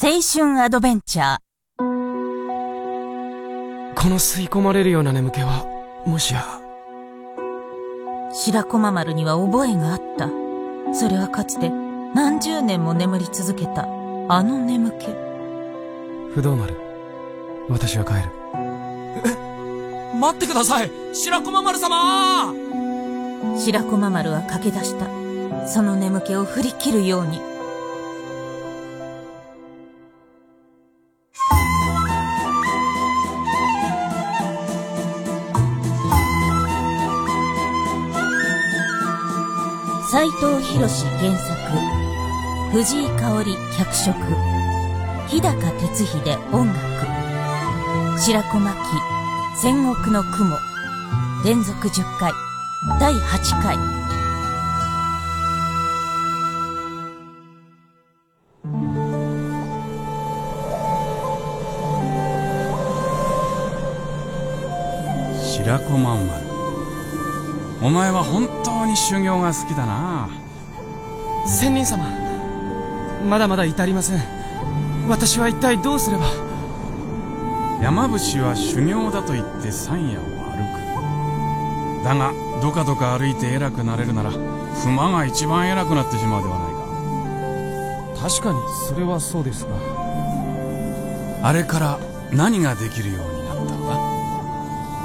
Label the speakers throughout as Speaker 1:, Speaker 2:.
Speaker 1: 青春アドベンチャー。
Speaker 2: この吸い込まれるような眠気は、もしや。
Speaker 1: 白駒丸には覚えがあった。それはかつて何十年も眠り続けた、あの眠気。
Speaker 2: 不動丸、私は帰る。
Speaker 3: え、待ってください白駒丸様
Speaker 1: 白駒丸は駆け出した。その眠気を振り切るように。藤博原作。藤井香織脚色。日高哲秀音楽。白子巻戦国の雲。連続10回。第8回。
Speaker 4: 白子まんまるお前は本当に修行が好きだな。
Speaker 2: 仙人様。まだまだ至りません。私は一体どうすれば。
Speaker 4: 山伏は修行だと言って山野を歩く。だがどかどか歩いて偉くなれるなら馬が一番偉くなってしまうではない
Speaker 2: か。確かにそれはそうですが。
Speaker 4: あれから何ができるようになったんだ？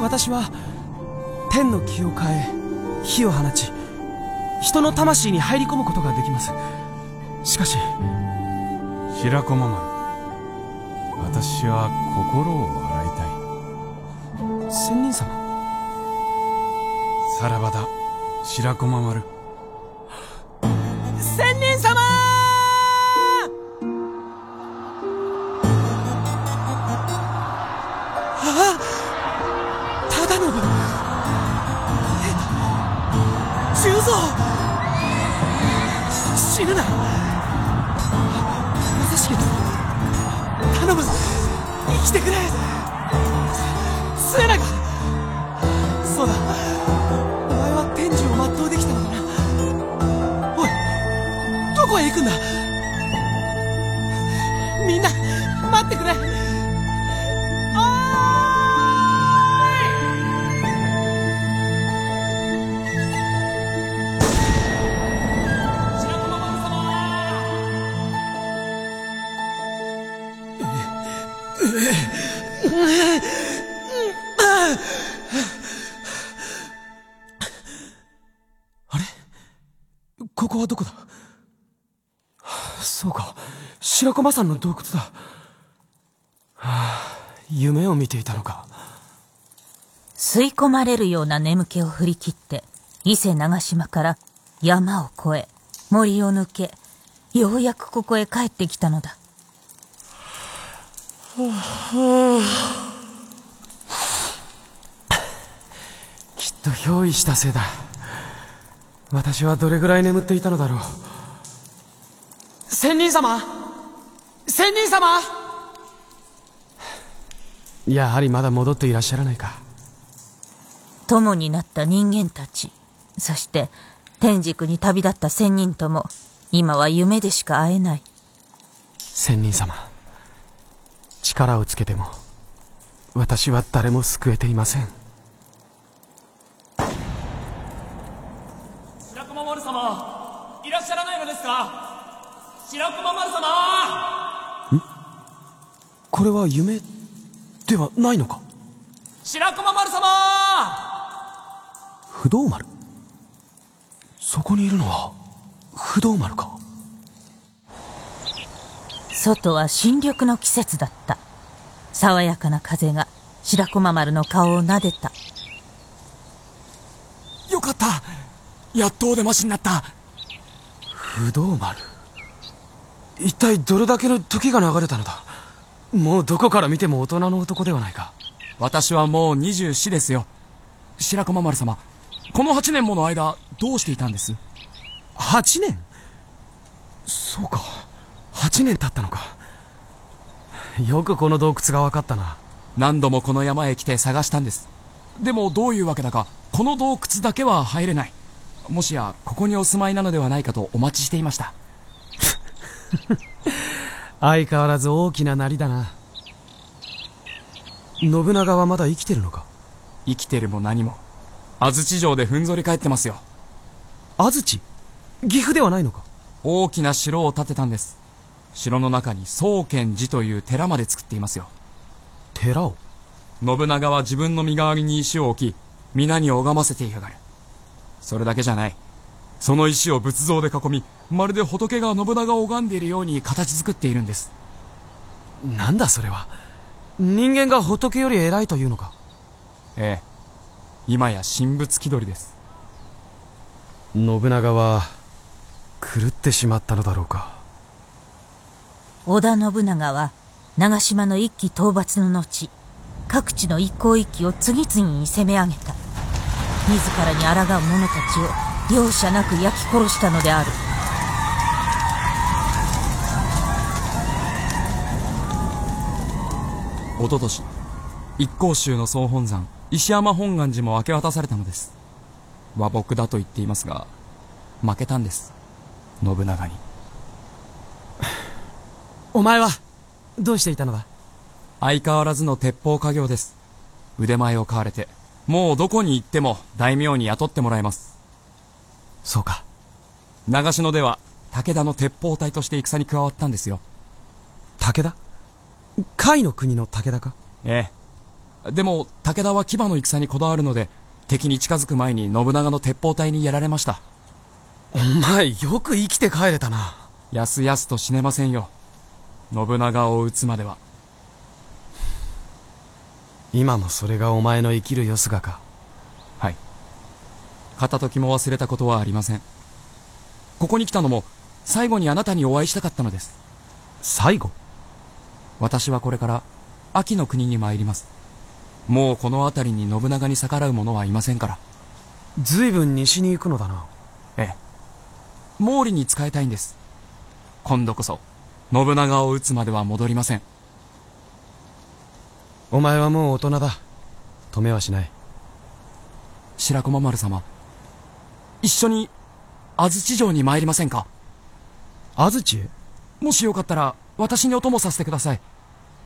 Speaker 2: 私は天の気を変え火を放ち人の魂に入り込むことができます。しかし
Speaker 4: 白駒丸私は心を洗いた
Speaker 2: い。仙人様。
Speaker 4: さらばだ白駒丸
Speaker 2: 来てくれ。末永。そうだ。お前は天寿を全うできたのだな。おいどこへ行くんだ。みんな待ってくれ。あれ？ここはどこだ？そうか。白駒山の洞窟だ、はあ、夢を見ていたのか。
Speaker 1: 吸い込まれるような眠気を振り切って伊勢長島から山を越え森を抜けようやくここへ帰ってきたのだ。
Speaker 2: きっと憑依したせいだ。私はどれぐらい眠っていたのだろう。仙人様！仙人様！やはりまだ戻っていらっしゃらないか。
Speaker 1: 友になった人間たち。そして天竺に旅立った仙人とも今は夢でしか会えない。
Speaker 2: 仙人様力をつけても私は誰も救えていません。
Speaker 3: 白駒丸様いらっしゃらないのですか？白駒丸様！
Speaker 2: ん？これは夢ではないのか？
Speaker 3: 白駒丸様！
Speaker 2: 不動丸？そこにいるのは不動丸か？
Speaker 1: 外は新緑の季節だった。爽やかな風が白駒丸の顔を撫でた。
Speaker 3: よかったやっとお出ましになった。
Speaker 2: 不動丸一体どれだけの時が流れたのだもうどこから見ても大人の男ではないか。
Speaker 3: 私はもう24ですよ。白駒丸様、この8年もの間、どうしていたんです
Speaker 2: ?8 年？そうか。8年経ったのか。よくこの洞窟が分かったな。
Speaker 3: 何度もこの山へ来て探したんです。でもどういうわけだかこの洞窟だけは入れない。もしやここにお住まいなのではないかとお待ちしていました。
Speaker 2: 相変わらず大きななりだな。信長はまだ生きてるのか？
Speaker 3: 生きてるも何も。安土城でふんぞり返ってますよ。
Speaker 2: 安土？岐阜ではないのか？
Speaker 3: 大きな城を建てたんです城の中に宗賢寺という寺まで作っていますよ。
Speaker 2: 寺を？
Speaker 3: 信長は自分の身代わりに石を置き皆に拝ませていやがる。それだけじゃない。その石を仏像で囲みまるで仏が信長を拝んでいるように形作っているんです。
Speaker 2: なんだそれは？人間が仏より偉いというのか？
Speaker 3: ええ。今や神仏気取りです。
Speaker 2: 信長は狂ってしまったのだろうか
Speaker 1: 織田信長は長島の一騎討伐の後各地の一向一揆を次々に攻め上げた。自らに抗う者たちを容赦なく焼き殺したのである。
Speaker 3: おととし一向宗の総本山石山本願寺も明け渡されたのです。和睦だと言っていますが負けたんです。信長に。
Speaker 2: お前はどうしていたのだ？
Speaker 3: 相変わらずの鉄砲家業です。腕前を買われて。もうどこに行っても大名に雇ってもらえます。
Speaker 2: そうか。
Speaker 3: 長篠では武田の鉄砲隊として戦に加わったんですよ。
Speaker 2: 武田？甲斐の国の武田か？
Speaker 3: ええ。でも武田は騎馬の戦にこだわるので敵に近づく前に信長の鉄砲隊にやられました。
Speaker 2: お前よく生きて帰れたな。
Speaker 3: やすやすと死ねませんよ信長を撃つまでは。
Speaker 2: 今もそれがお前の生きるよすがか。
Speaker 3: はい。片時も忘れたことはありません。ここに来たのも最後にあなたにお会いしたかったのです。
Speaker 2: 最後？
Speaker 3: 私はこれから秋の国に参ります。もうこの辺りに信長に逆らう者はいませんから。
Speaker 2: 随分西に行くのだな。
Speaker 3: ええ。毛利に仕えたいんです。今度こそ信長を討つまでは戻りません。
Speaker 2: お前はもう大人だ。止めはしない。
Speaker 3: 白駒丸様一緒に安土城に参りませんか？
Speaker 2: 安土？へ
Speaker 3: もしよかったら私にお供させてください。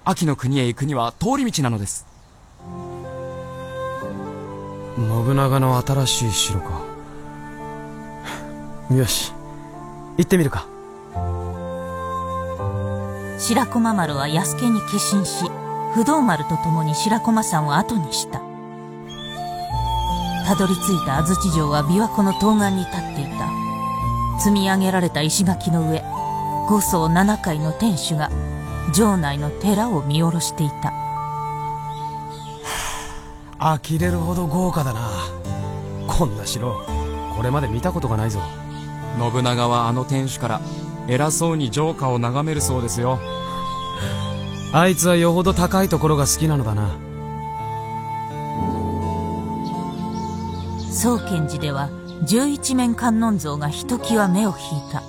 Speaker 3: 秋の国へ行くには通り道なのです。
Speaker 2: 信長の新しい城か。よし行ってみるか
Speaker 1: 白駒丸は安家に化身し不動丸と共に白駒山を後にした。たどり着いた安土城は琵琶湖の東岸に立っていた。積み上げられた石垣の上五層七階の天守が城内の寺を見下ろしていた。
Speaker 2: 呆れるほど豪華だな。こんな城これまで見たことがないぞ。
Speaker 3: 信長はあの天守から偉そうに城下を眺めるそうですよ。
Speaker 2: あいつはよほど高いところが好きなのだな。
Speaker 1: 宗賢寺では十一面観音像がひときわ目を引いた。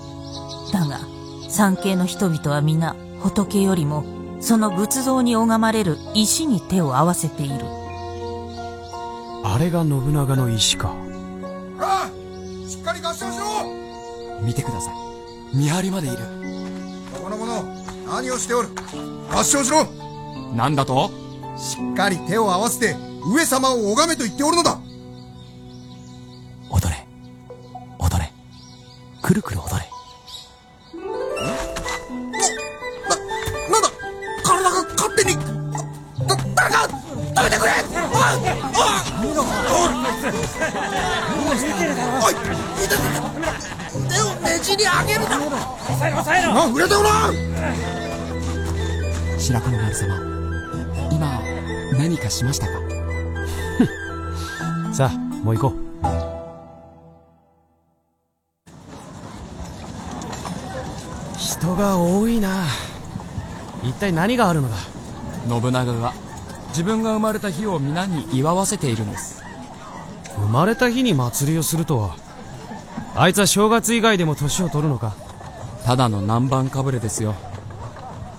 Speaker 1: だが山系の人々は皆仏よりもその仏像に拝まれる石に手を合わせている。
Speaker 2: あれが信長の石か。
Speaker 5: ああしっかり合掌しろ！
Speaker 3: 見てください見張りまでいる。
Speaker 5: ここの者何をしておる？合掌しろ！
Speaker 3: なんだと？
Speaker 5: しっかり手を合わせて上様を拝めと言っておるのだ！
Speaker 3: 踊れ。踊れ。くるくる踊れ。
Speaker 5: なんだ？体が勝手にだ誰か止めてくれ！ああおい！い！てて手をねじり上げるな。あ触れておらん。
Speaker 3: 白駒丸様今何かしましたか？
Speaker 2: さあもう行こう。人が多いな。一体何があるのだ？
Speaker 3: 信長が自分が生まれた日を皆に祝わせているんです。
Speaker 2: 生まれた日に祭りをするとはあいつは正月以外でも年を取るのか。
Speaker 3: ただの南蛮かぶれですよ。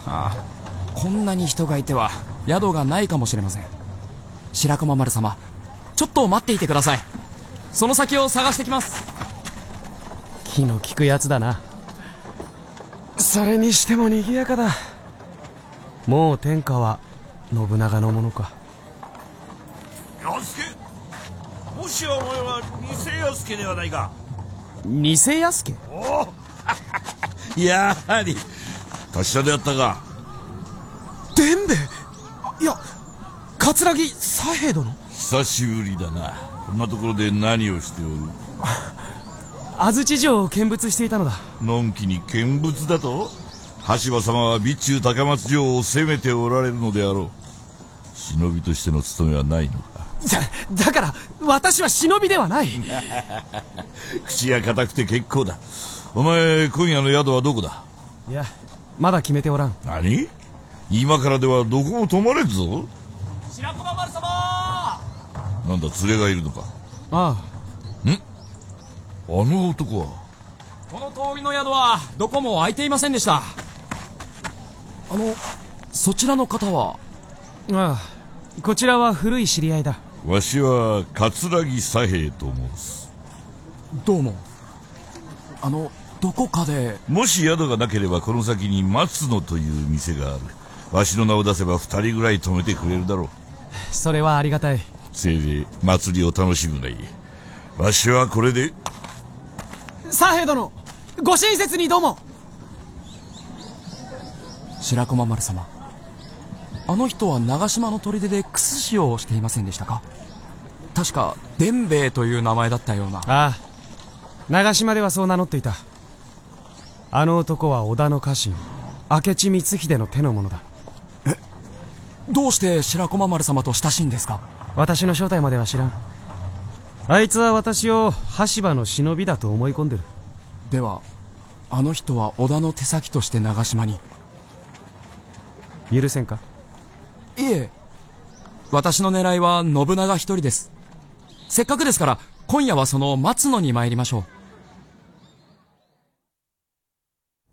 Speaker 3: ああ。こんなに人がいては宿がないかもしれません。白駒丸様ちょっと待っていてください。その先を探してきます。
Speaker 2: 気の利くやつだな。それにしても賑やかだ。もう天下は信長のものか。
Speaker 5: 安助もしやお前は偽安助ではないか
Speaker 2: 偽安助
Speaker 5: おお やはり。達者であったか。
Speaker 2: 伝兵衛？いや桂木左平殿？
Speaker 5: 久しぶりだな。こんなところで何をしておる？
Speaker 2: 安土城を見物していたのだ。
Speaker 5: のんきに見物だと？羽柴様は備中高松城を攻めておられるのであろう。忍びとしての務めはないのか？
Speaker 2: だだから私は忍びではない。
Speaker 5: 口が硬くて結構だ。お前今夜の宿はどこだ？
Speaker 2: いやまだ決めておらん。
Speaker 5: 何？今からではどこも泊まれんぞ
Speaker 3: 白駒丸様！
Speaker 5: なんだ連れがいるのか？
Speaker 2: あ
Speaker 5: あ。の男は？
Speaker 3: この通りの宿はどこも空いていませんでした。あのそちらの方は？
Speaker 2: あああこちらは古い知り合いだ
Speaker 5: わしは桂木左平と申す。
Speaker 3: どうも。あのどこかで。
Speaker 5: もし宿がなければこの先に松野という店がある。わしの名を出せば二人ぐらい泊めてくれるだろう。
Speaker 2: それはありがたい。
Speaker 5: せいぜい祭りを楽しむがいいわしはこれで。
Speaker 2: 左平殿ご親切にどうも。
Speaker 3: 白駒丸様あの人は長島の砦で薬師をしていませんでしたか？確か伝兵衛という名前だったような。
Speaker 2: ああ。長島ではそう名乗っていた。あの男は織田の家臣明智光秀の手の者だ。
Speaker 3: どうして白駒丸様と親しいんですか？
Speaker 2: 私の正体までは知らん。あいつは私を羽柴の忍びだと思い込んでる。
Speaker 3: ではあの人は織田の手先として長島に。
Speaker 2: 許せんか？
Speaker 3: いえ。私の狙いは信長一人です。せっかくですから今夜はその松野に参りましょう。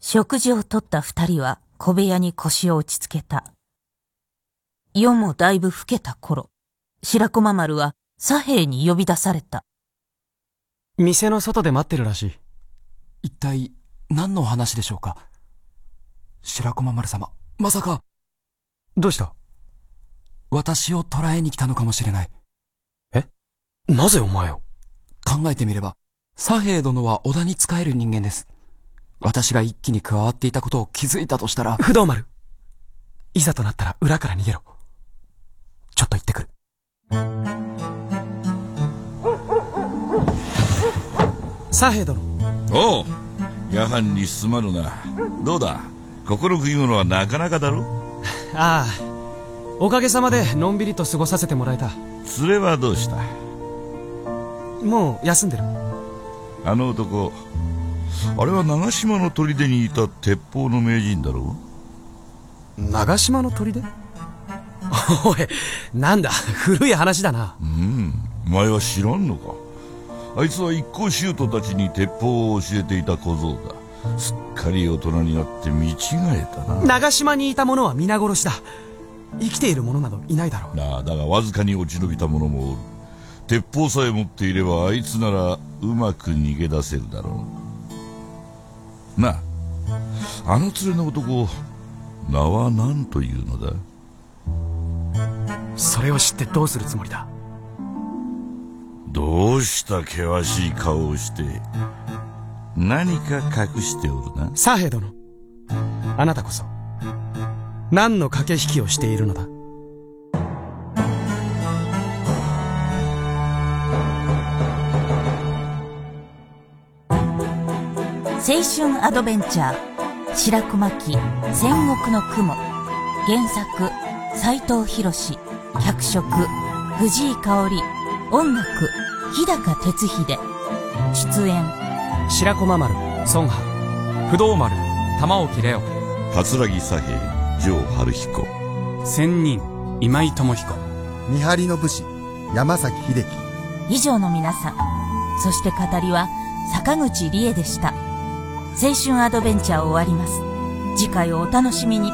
Speaker 1: 食事をとった二人は小部屋に腰を落ち着けた。夜もだいぶ更けた頃、白駒丸は左平に呼び出された。
Speaker 2: 店の外で待ってるらしい。
Speaker 3: 一体何の話でしょうか？白駒丸様まさか。
Speaker 2: どうした？
Speaker 3: 私を捕らえに来たのかもしれない。
Speaker 2: なぜお前を？
Speaker 3: 考えてみれば左平殿は織田に仕える人間です。私が一気に加わっていたことを気づいたとしたら
Speaker 2: 不動丸いざとなったら裏から逃げろ。ちょっと行ってくる。左平殿。
Speaker 5: おう夜半にすまぬな。どうだ？心食い物はなかなかだろ？
Speaker 2: ああおかげさまでのんびりと過ごさせてもらえた。
Speaker 5: 連れはどうした？
Speaker 2: もう休んでる。
Speaker 5: あの男あれは長島の砦にいた鉄砲の名人だろ
Speaker 2: 長島の砦？おいなんだ古い話だな。
Speaker 5: うんお前は知らんのか？あいつは一向宗徒たちに鉄砲を教えていた小僧だ。すっかり大人になって見違えたな。
Speaker 2: 長島にいた者は皆殺しだ生きている者などいないだろう。
Speaker 5: なあだがわずかに落ち延びた者もおる。鉄砲さえ持っていればあいつならうまく逃げ出せるだろう。なああの連れの男名は何というのだ？
Speaker 2: それを知ってどうするつもりだ？
Speaker 5: どうした険しい顔をして何か隠しておるな？
Speaker 2: 左平殿あなたこそ何の駆け引きをしているのだ？
Speaker 1: 青春アドベンチャー白熊記戦国の雲。原作斎藤博脚色藤井香織。音楽日高哲秀。出演
Speaker 2: 白駒丸孫波。
Speaker 3: 不動丸玉置レオ
Speaker 5: 桂木左平城春彦。
Speaker 4: 仙人今井智彦。
Speaker 6: 見張りの武士山崎秀樹。
Speaker 1: 以上の皆さん。そして語りは坂口理恵でした。青春アドベンチャー終わります。次回をお楽しみに